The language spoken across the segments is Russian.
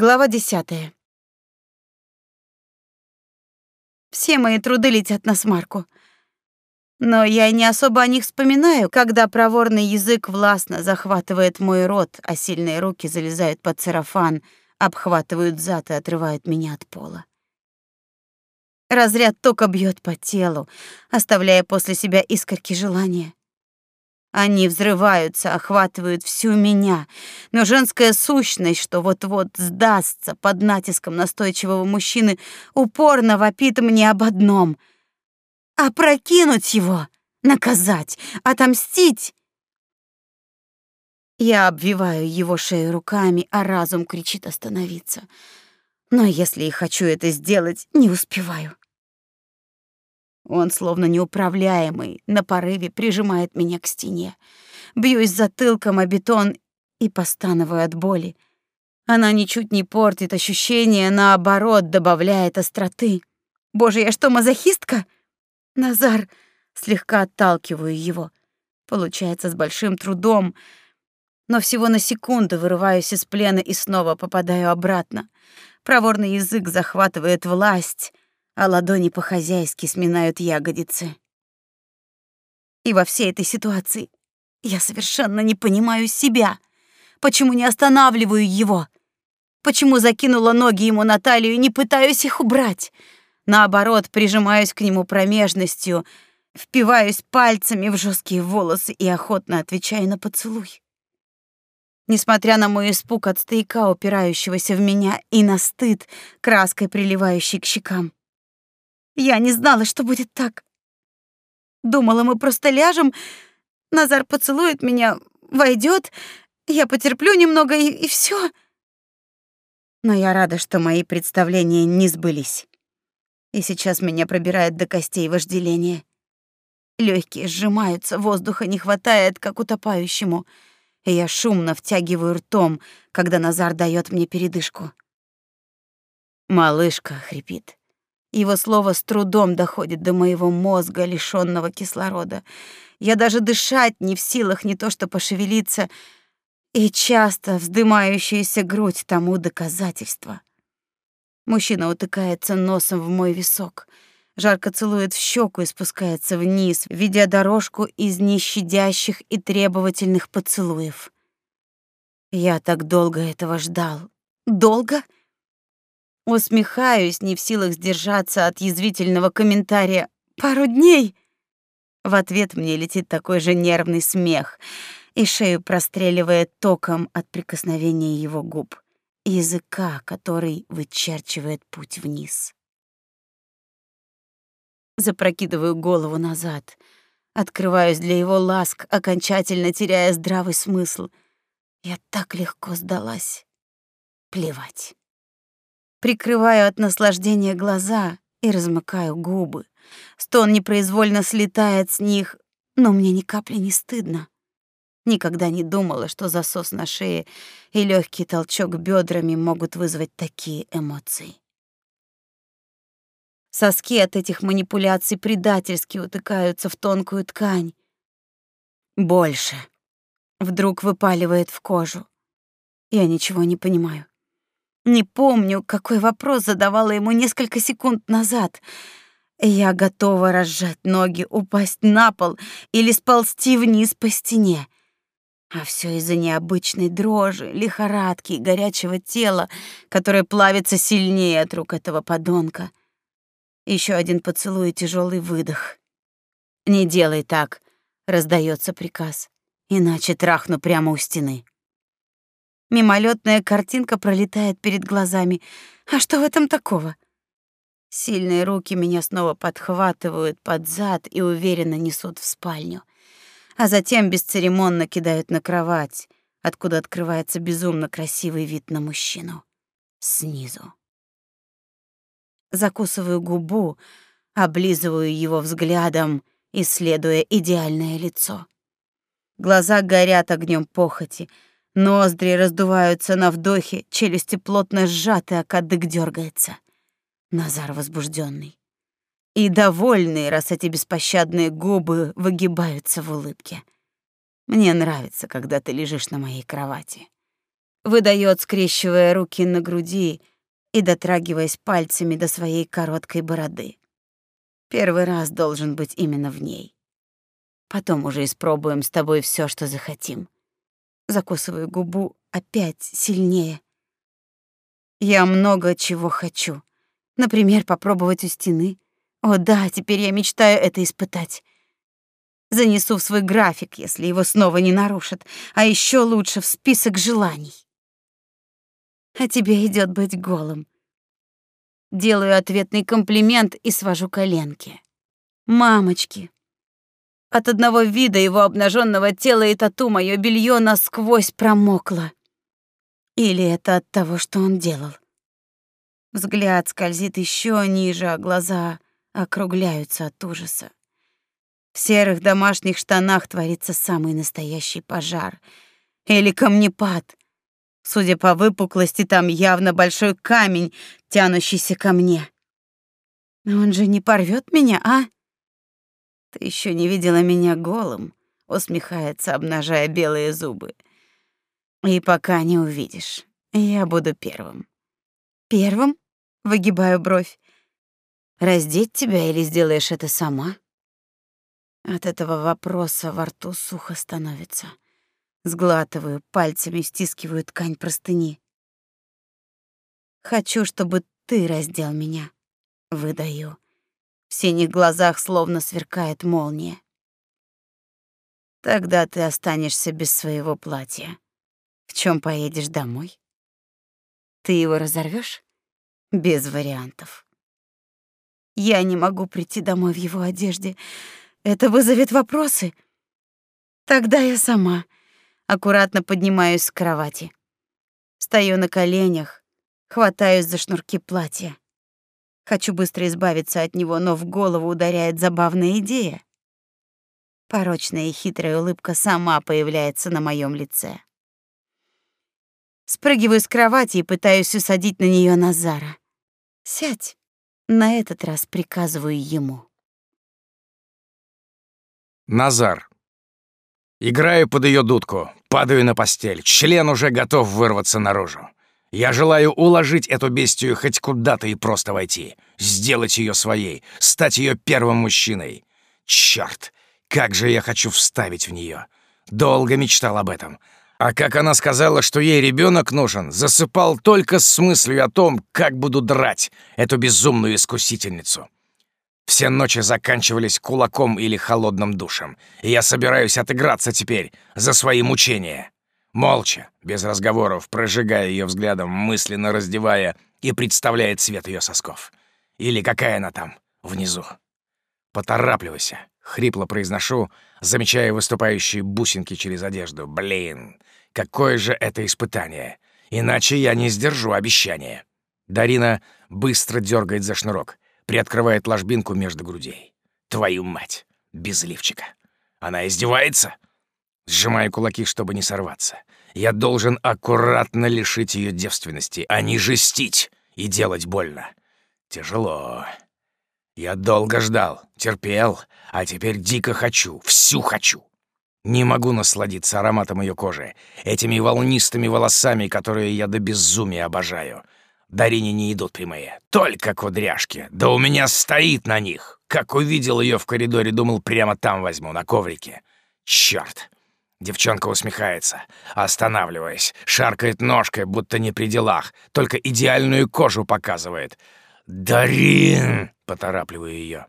Глава десятая. Все мои труды летят на смарку. Но я не особо о них вспоминаю, когда проворный язык властно захватывает мой рот, а сильные руки залезают под сарафан, обхватывают зад и отрывают меня от пола. Разряд тока бьет по телу, оставляя после себя искорки желания. Они взрываются, охватывают всю меня, но женская сущность, что вот-вот сдастся под натиском настойчивого мужчины, упорно вопит мне об одном — опрокинуть его, наказать, отомстить. Я обвиваю его шею руками, а разум кричит остановиться. Но если и хочу это сделать, не успеваю. Он, словно неуправляемый, на порыве прижимает меня к стене. Бьюсь затылком о бетон и постановаю от боли. Она ничуть не портит ощущения, наоборот, добавляет остроты. Боже, я что, мазохистка? Назар, слегка отталкиваю его. Получается с большим трудом, но всего на секунду вырываюсь из плена и снова попадаю обратно. Проворный язык захватывает власть, а ладони по-хозяйски сминают ягодицы. И во всей этой ситуации я совершенно не понимаю себя. Почему не останавливаю его? Почему закинула ноги ему на талию и не пытаюсь их убрать? Наоборот, прижимаюсь к нему промежностью, впиваюсь пальцами в жесткие волосы и охотно отвечаю на поцелуй. Несмотря на мой испуг от стояка, упирающегося в меня, и на стыд, краской приливающей к щекам. Я не знала, что будет так. Думала, мы просто ляжем, Назар поцелует меня, войдет, я потерплю немного и, и все. Но я рада, что мои представления не сбылись и сейчас меня пробирает до костей вожделение. Легкие сжимаются, воздуха не хватает, как утопающему, и я шумно втягиваю ртом, когда Назар дает мне передышку. «Малышка», — хрипит. Его слово с трудом доходит до моего мозга, лишённого кислорода. Я даже дышать не в силах, не то что пошевелиться, и часто вздымающаяся грудь тому доказательство. Мужчина утыкается носом в мой висок, жарко целует в щеку и спускается вниз, ведя дорожку из нещадящих и требовательных поцелуев. Я так долго этого ждал. Долго? Усмехаюсь, не в силах сдержаться от язвительного комментария. Пару дней. В ответ мне летит такой же нервный смех, и шею простреливает током от прикосновения его губ языка, который вычерчивает путь вниз. Запрокидываю голову назад, открываюсь для его ласк, окончательно теряя здравый смысл. Я так легко сдалась. Плевать. Прикрываю от наслаждения глаза и размыкаю губы. Стон непроизвольно слетает с них, но мне ни капли не стыдно. Никогда не думала, что засос на шее и легкий толчок бедрами могут вызвать такие эмоции. Соски от этих манипуляций предательски утыкаются в тонкую ткань. Больше. Вдруг выпаливает в кожу. Я ничего не понимаю. Не помню, какой вопрос задавала ему несколько секунд назад. Я готова разжать ноги, упасть на пол или сползти вниз по стене. А все из-за необычной дрожи, лихорадки и горячего тела, которое плавится сильнее от рук этого подонка. Еще один поцелуй и тяжелый выдох. «Не делай так», — раздается приказ, «иначе трахну прямо у стены». Мимолетная картинка пролетает перед глазами. А что в этом такого? Сильные руки меня снова подхватывают под зад и уверенно несут в спальню а затем бесцеремонно кидают на кровать, откуда открывается безумно красивый вид на мужчину. Снизу. Закусываю губу, облизываю его взглядом, исследуя идеальное лицо. Глаза горят огнем похоти, ноздри раздуваются на вдохе, челюсти плотно сжаты, а кадык дергается. Назар возбужденный и довольный, раз эти беспощадные губы выгибаются в улыбке. Мне нравится, когда ты лежишь на моей кровати. выдает, скрещивая руки на груди и дотрагиваясь пальцами до своей короткой бороды. Первый раз должен быть именно в ней. Потом уже испробуем с тобой все, что захотим. Закусываю губу опять сильнее. Я много чего хочу. Например, попробовать у стены. О да, теперь я мечтаю это испытать. Занесу в свой график, если его снова не нарушат, а еще лучше в список желаний. А тебе идет быть голым. Делаю ответный комплимент и свожу коленки. Мамочки. От одного вида его обнаженного тела и тату мое белье насквозь промокло. Или это от того, что он делал? Взгляд скользит еще ниже, а глаза округляются от ужаса. В серых домашних штанах творится самый настоящий пожар. Или камнепад. Судя по выпуклости, там явно большой камень, тянущийся ко мне. Он же не порвет меня, а? Ты еще не видела меня голым, усмехается, обнажая белые зубы. И пока не увидишь, я буду первым. Первым? Выгибаю бровь. Раздеть тебя или сделаешь это сама? От этого вопроса во рту сухо становится. Сглатываю, пальцами стискиваю ткань простыни. Хочу, чтобы ты раздел меня. Выдаю. В синих глазах словно сверкает молния. Тогда ты останешься без своего платья. В чем поедешь домой? Ты его разорвешь? Без вариантов. Я не могу прийти домой в его одежде. Это вызовет вопросы. Тогда я сама аккуратно поднимаюсь с кровати. Стою на коленях, хватаюсь за шнурки платья. Хочу быстро избавиться от него, но в голову ударяет забавная идея. Порочная и хитрая улыбка сама появляется на моем лице. Спрыгиваю с кровати и пытаюсь усадить на нее Назара. «Сядь». На этот раз приказываю ему. Назар. Играю под ее дудку, падаю на постель. Член уже готов вырваться наружу. Я желаю уложить эту бестию хоть куда-то и просто войти, сделать ее своей, стать ее первым мужчиной. Черт, как же я хочу вставить в нее. Долго мечтал об этом. А как она сказала, что ей ребенок нужен, засыпал только с мыслью о том, как буду драть эту безумную искусительницу. Все ночи заканчивались кулаком или холодным душем, и я собираюсь отыграться теперь за свои мучения. Молча, без разговоров, прожигая ее взглядом, мысленно раздевая и представляя цвет ее сосков. Или какая она там, внизу. «Поторапливайся», — хрипло произношу, замечая выступающие бусинки через одежду. «Блин, какое же это испытание! Иначе я не сдержу обещания». Дарина быстро дергает за шнурок, приоткрывает ложбинку между грудей. «Твою мать! Без лифчика! Она издевается?» Сжимаю кулаки, чтобы не сорваться. Я должен аккуратно лишить ее девственности, а не жестить и делать больно. Тяжело. Я долго ждал, терпел, а теперь дико хочу, всю хочу. Не могу насладиться ароматом ее кожи, этими волнистыми волосами, которые я до безумия обожаю. Дарине не идут прямые, только кудряшки. Да у меня стоит на них. Как увидел ее в коридоре, думал, прямо там возьму, на коврике. Черт! Девчонка усмехается, останавливаясь, шаркает ножкой, будто не при делах, только идеальную кожу показывает. «Дарин!» — поторапливаю ее.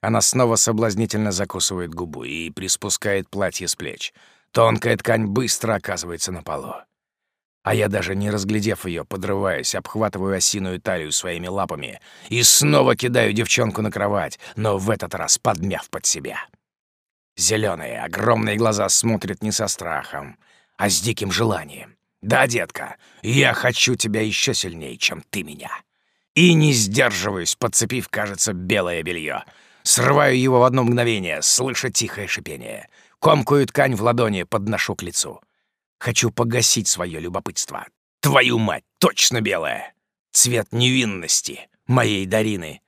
Она снова соблазнительно закусывает губу и приспускает платье с плеч. Тонкая ткань быстро оказывается на полу. А я даже не разглядев ее, подрываюсь, обхватываю осиную талию своими лапами и снова кидаю девчонку на кровать, но в этот раз подмяв под себя. Зеленые, огромные глаза смотрят не со страхом, а с диким желанием. «Да, детка, я хочу тебя еще сильнее, чем ты меня». И не сдерживаюсь, подцепив, кажется, белое белье. Срываю его в одно мгновение, слыша тихое шипение. Комкую ткань в ладони, подношу к лицу. Хочу погасить свое любопытство. Твою мать, точно белая! Цвет невинности моей Дарины.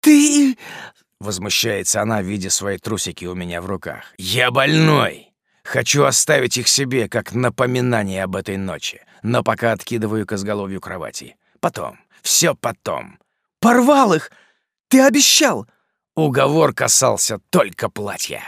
«Ты...» — Возмущается она, видя свои трусики у меня в руках. «Я больной! Хочу оставить их себе, как напоминание об этой ночи, но пока откидываю к изголовью кровати. Потом. Все потом. Порвал их! Ты обещал!» Уговор касался только платья.